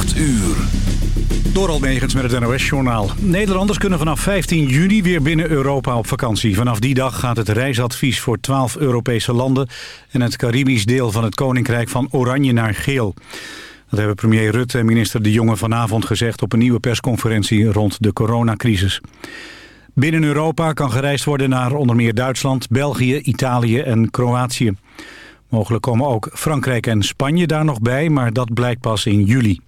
8 uur. Door Almegens met het NOS-journaal. Nederlanders kunnen vanaf 15 juni weer binnen Europa op vakantie. Vanaf die dag gaat het reisadvies voor 12 Europese landen... en het Caribisch deel van het Koninkrijk van oranje naar geel. Dat hebben premier Rutte en minister De Jonge vanavond gezegd... op een nieuwe persconferentie rond de coronacrisis. Binnen Europa kan gereisd worden naar onder meer Duitsland, België, Italië en Kroatië. Mogelijk komen ook Frankrijk en Spanje daar nog bij, maar dat blijkt pas in juli.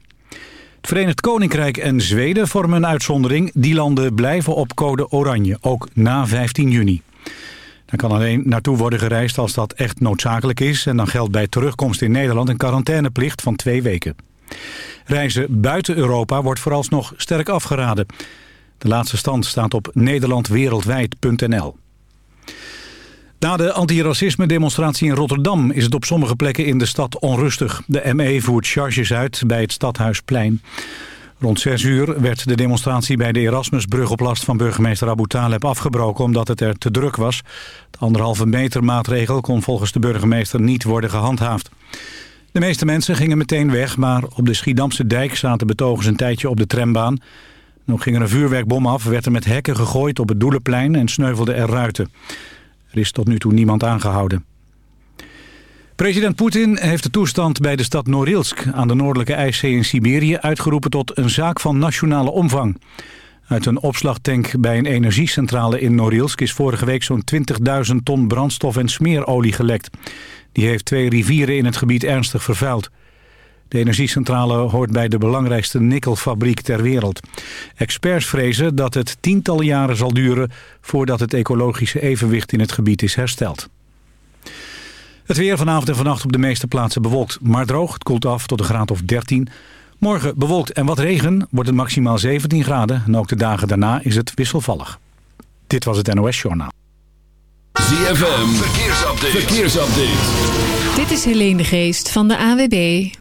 Het Verenigd Koninkrijk en Zweden vormen een uitzondering. Die landen blijven op code oranje, ook na 15 juni. Daar kan alleen naartoe worden gereisd als dat echt noodzakelijk is... en dan geldt bij terugkomst in Nederland een quarantaineplicht van twee weken. Reizen buiten Europa wordt vooralsnog sterk afgeraden. De laatste stand staat op nederlandwereldwijd.nl. Na de antiracisme-demonstratie in Rotterdam is het op sommige plekken in de stad onrustig. De ME voert charges uit bij het Stadhuisplein. Rond 6 uur werd de demonstratie bij de Erasmusbrug op last van burgemeester Abu Taleb afgebroken omdat het er te druk was. De anderhalve meter maatregel kon volgens de burgemeester niet worden gehandhaafd. De meeste mensen gingen meteen weg, maar op de Schiedamse dijk zaten betogers een tijdje op de trambaan. Nog ging er een vuurwerkbom af, werd er met hekken gegooid op het Doelenplein en sneuvelde er ruiten. Er is tot nu toe niemand aangehouden. President Poetin heeft de toestand bij de stad Norilsk aan de noordelijke IJszee in Siberië uitgeroepen tot een zaak van nationale omvang. Uit een opslagtank bij een energiecentrale in Norilsk is vorige week zo'n 20.000 ton brandstof en smeerolie gelekt. Die heeft twee rivieren in het gebied ernstig vervuild. De energiecentrale hoort bij de belangrijkste nikkelfabriek ter wereld. Experts vrezen dat het tientallen jaren zal duren... voordat het ecologische evenwicht in het gebied is hersteld. Het weer vanavond en vannacht op de meeste plaatsen bewolkt, maar droog. Het koelt af tot een graad of 13. Morgen bewolkt en wat regen, wordt het maximaal 17 graden. En ook de dagen daarna is het wisselvallig. Dit was het NOS Journaal. ZFM, verkeersupdate. verkeersupdate. Dit is Helene de Geest van de AWB.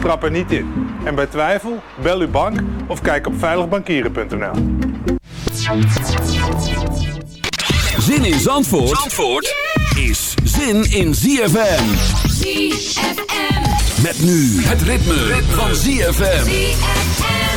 trap er niet in. En bij twijfel, bel uw bank of kijk op veiligbankieren.nl. Zin in Zandvoort, Zandvoort is zin in ZFM. ZFM. Met nu het ritme, ritme. van ZFM. ZFM.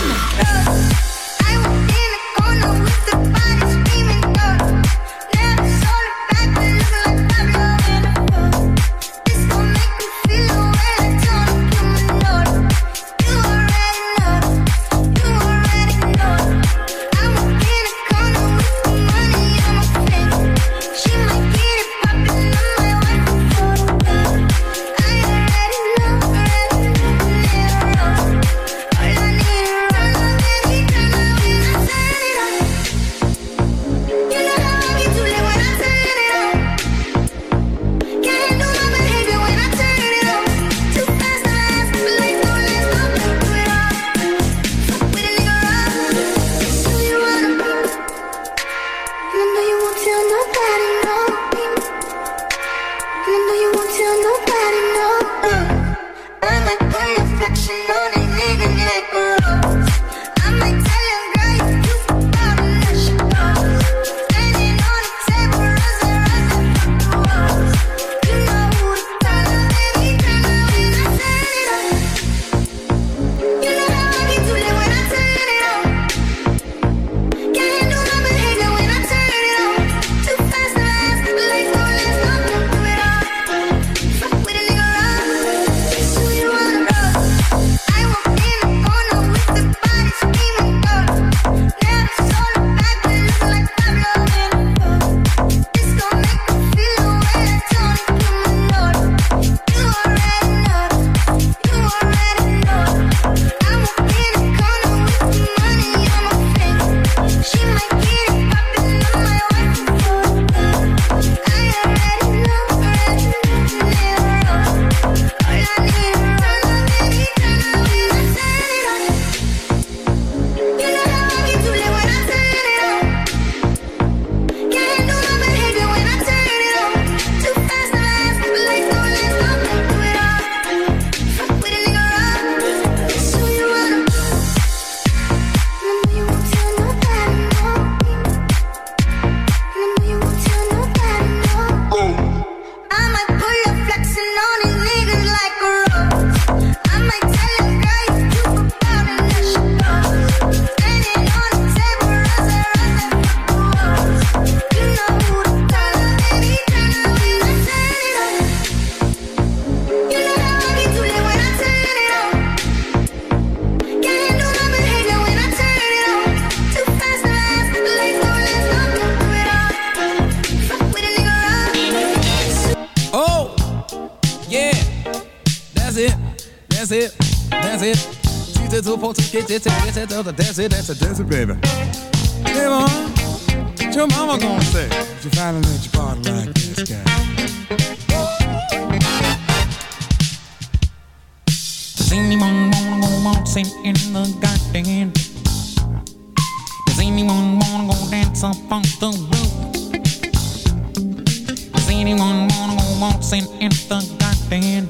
It to get it to get it to the desert, that's a desert, baby. Hey, mom, what your mama gonna say? If you finally let your body like this guy. Does anyone wanna go waltzing in the garden? Does anyone wanna go dance up on the roof? Does anyone wanna go waltzing in the garden?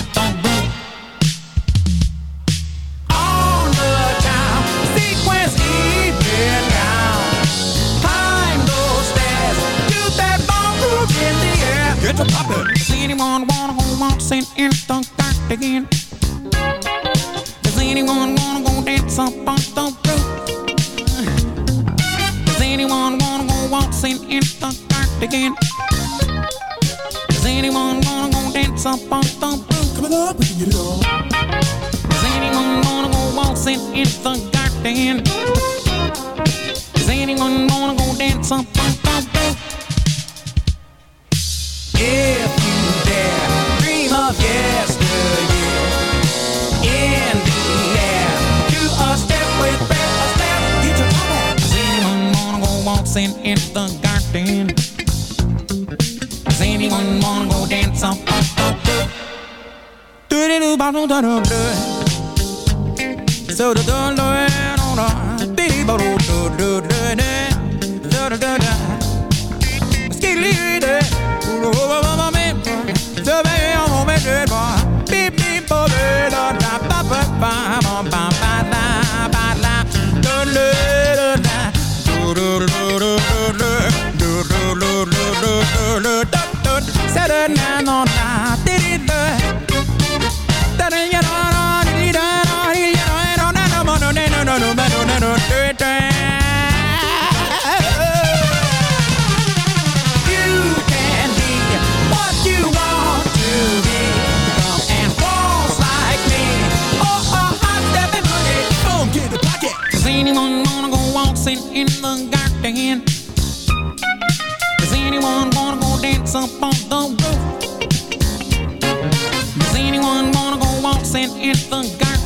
waltzing in the dark again? Does anyone wanna go dance up on the roof? Does anyone wanna go waltzing in the dark again? Does anyone wanna go dance up on the roof? Coming up, we can get it on. Does anyone wanna go waltzing in the garden? Does anyone wanna go dance up on the roof? Waltzing in the garden? Does anyone wanna go dance up on the roof? Do do do do do do do. So do do do do do do do do do do do do do do. Skidly do. You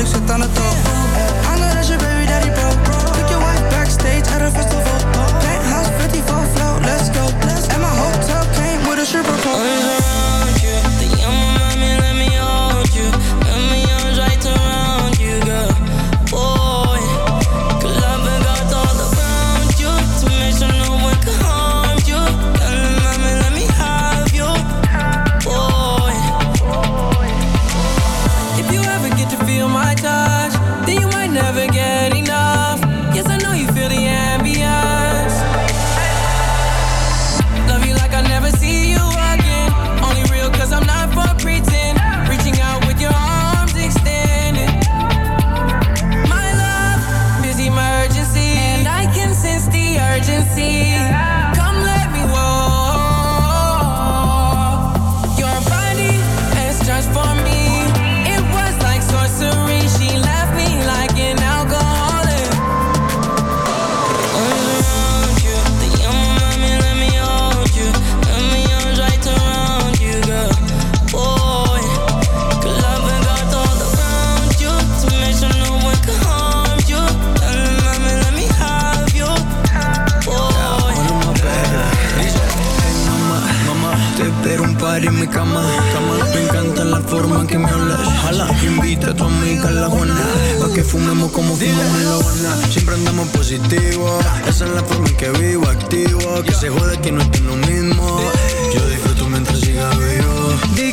dus het aan het te un par en mi cama. cama. Me encanta la forma en que me hablas. Ojalá invita a tu amiga la Juana. Pa' que fumemos como fumamos en la Habana. Siempre andamos positivos. Esa es la forma en que vivo, activo. Que se jode que no estoy lo mismo. Yo disfruto mientras siga vivo. Di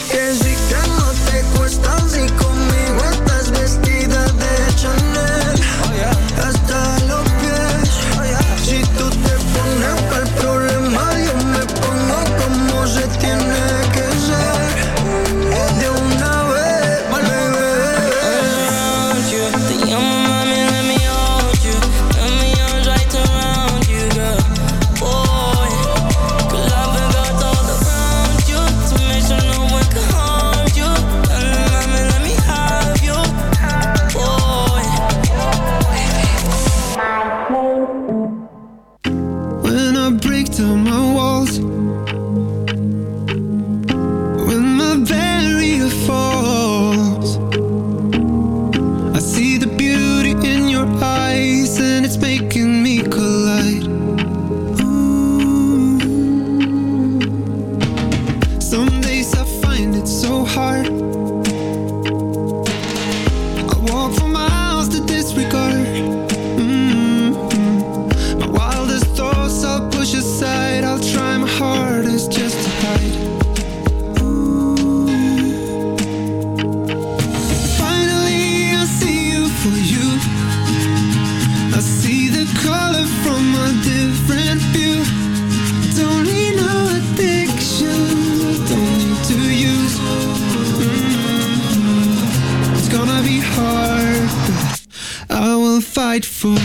fight for you.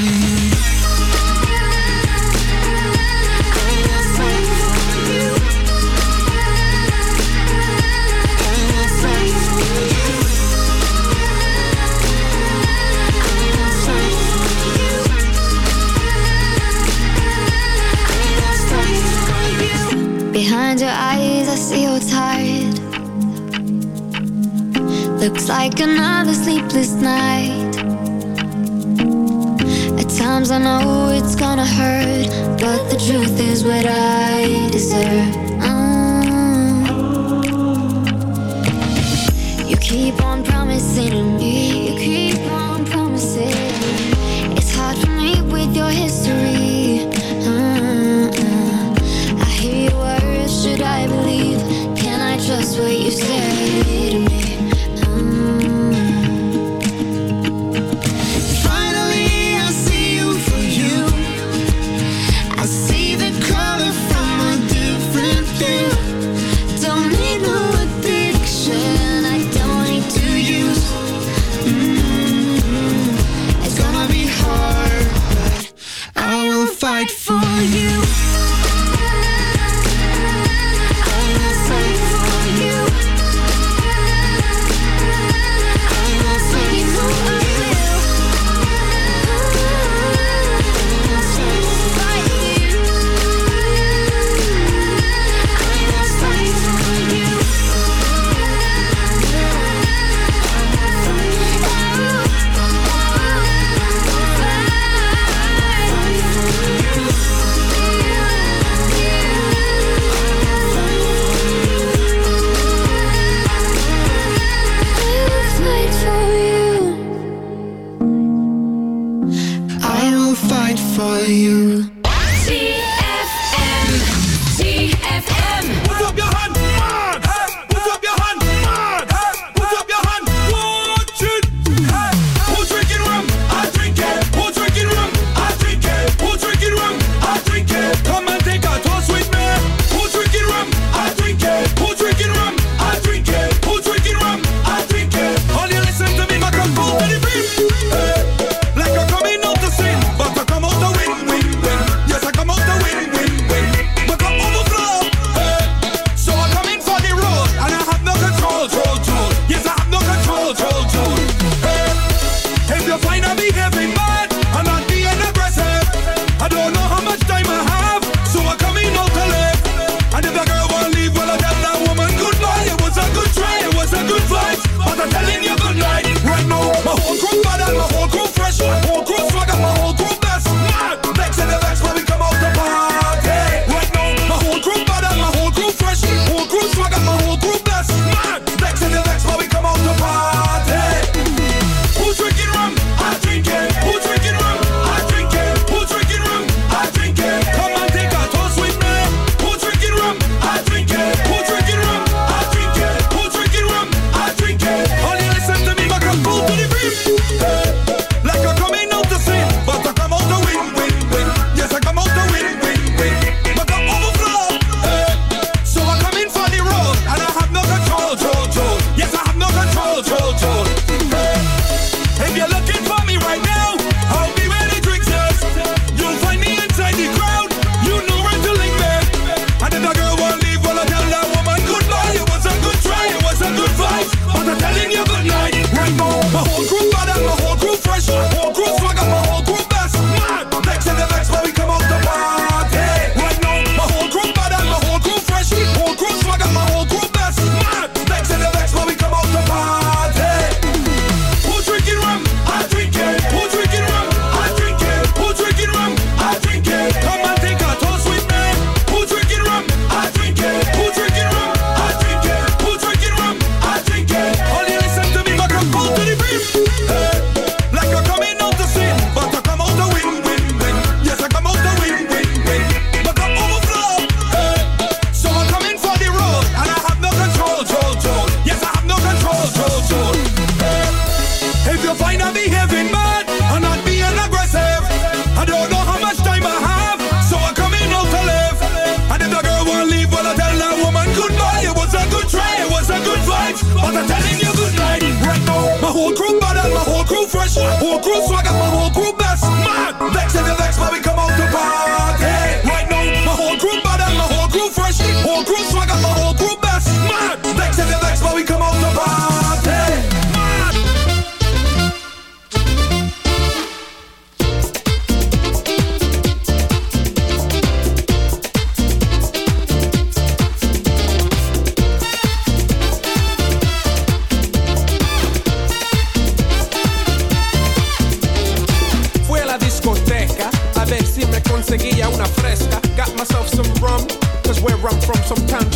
Behind your eyes, I see you're tired Looks like another sleepless night Sometimes I know it's gonna hurt, but the truth is what I deserve. Mm. You keep on promising me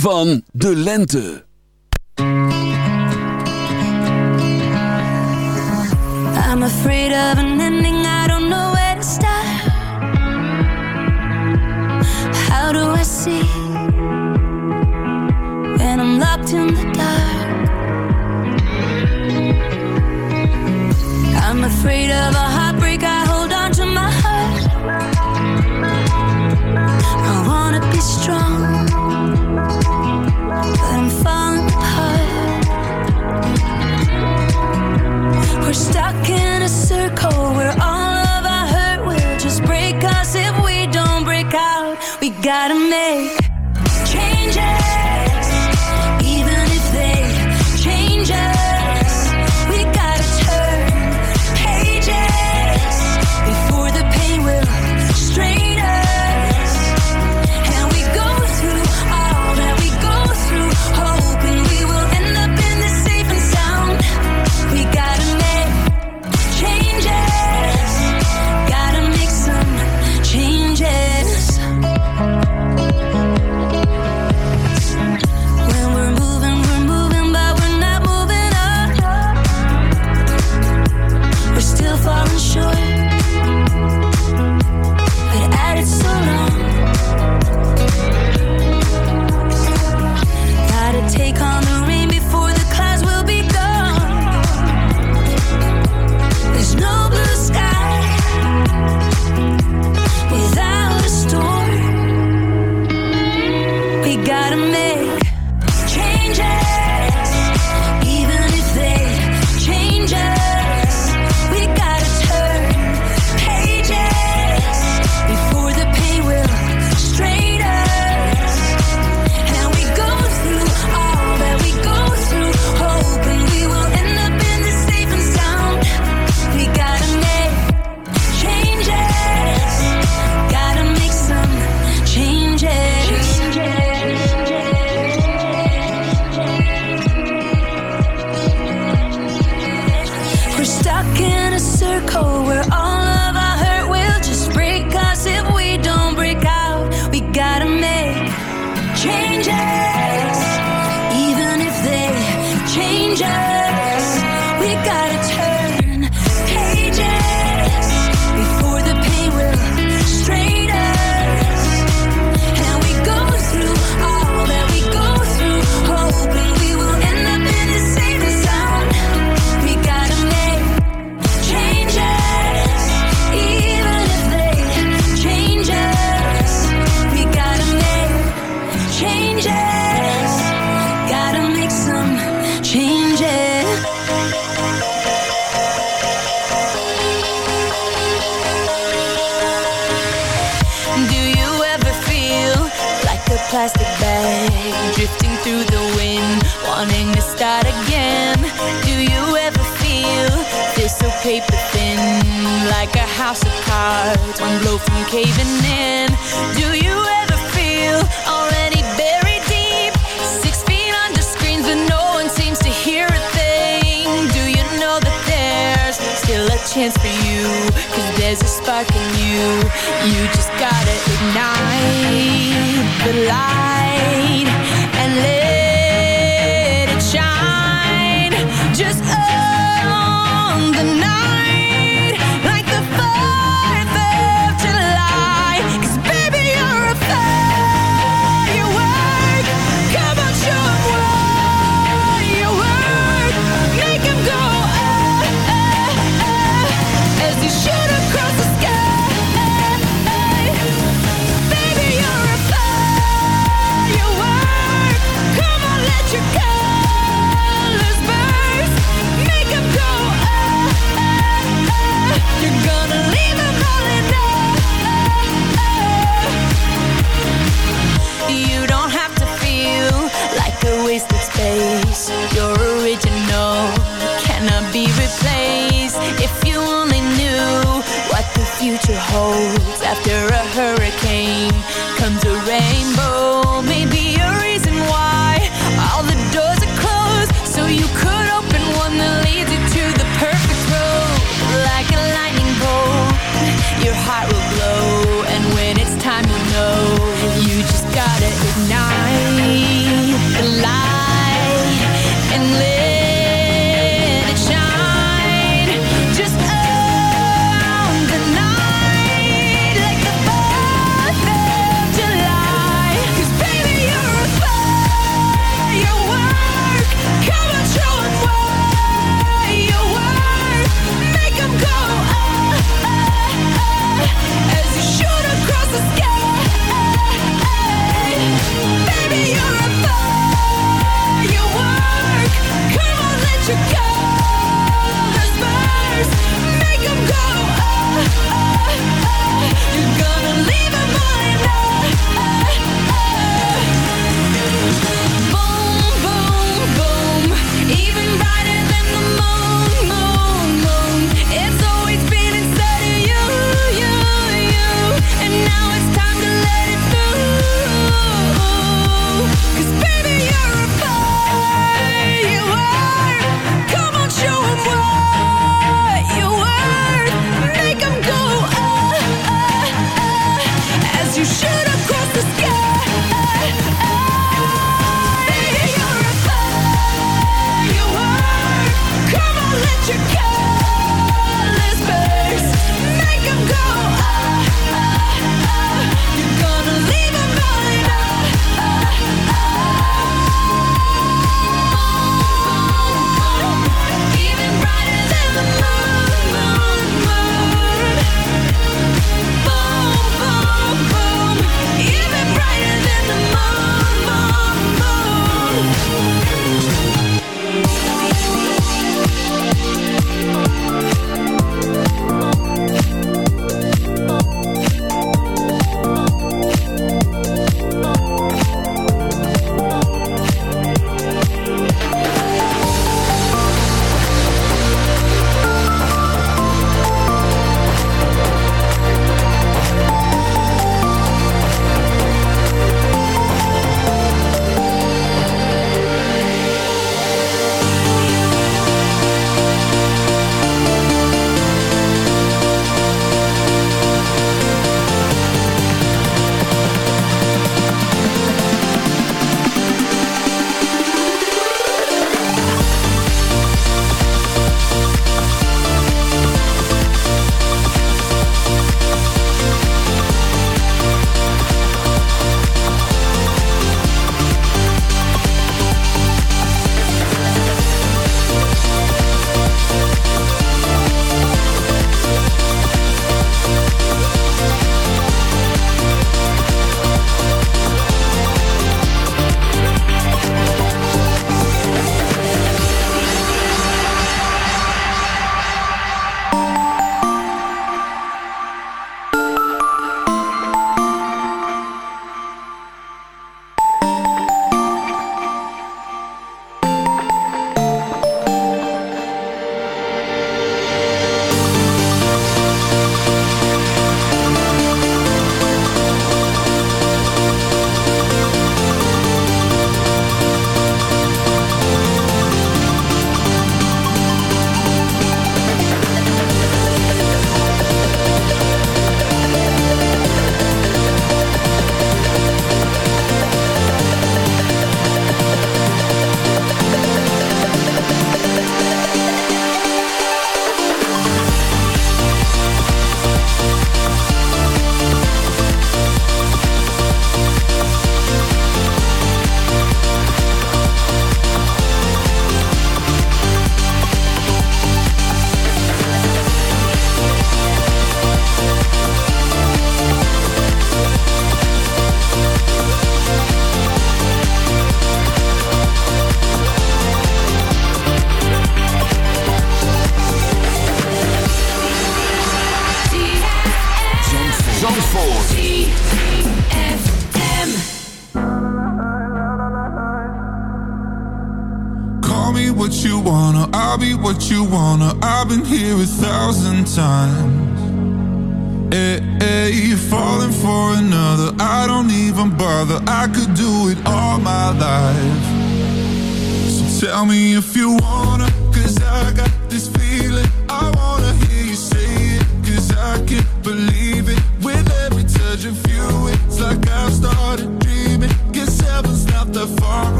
van de lente.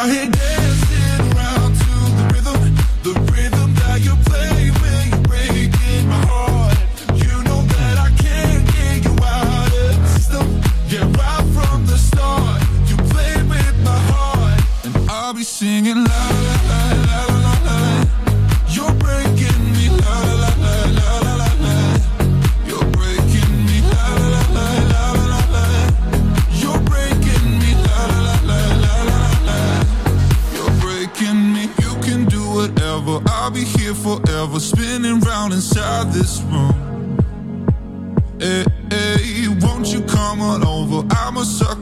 I hear dancing around to the rhythm, the rhythm.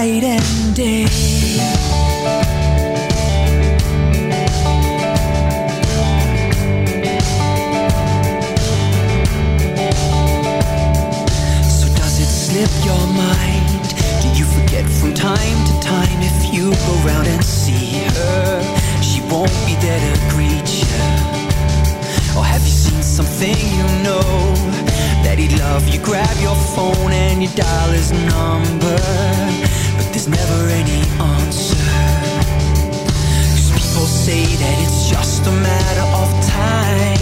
night and day. So does it slip your mind? Do you forget from time to time if you go round and see her? She won't be there to greet you or have you seen something you know? That he'd love you? Grab your phone and you dial his number there's never any answer. Cause people say that it's just a matter of time.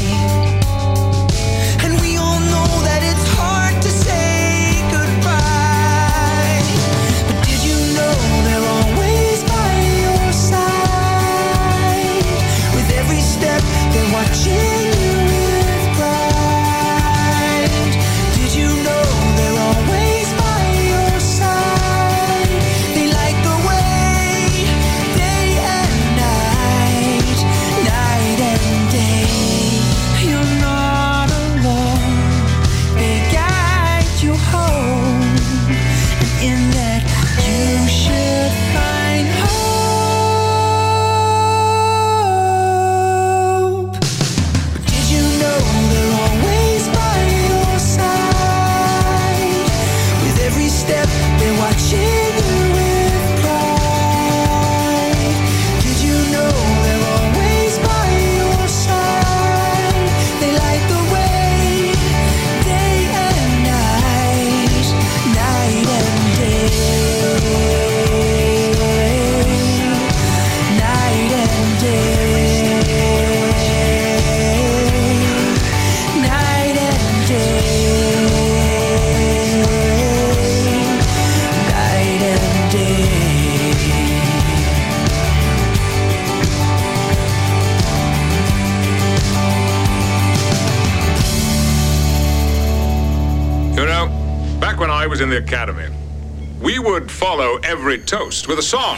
song.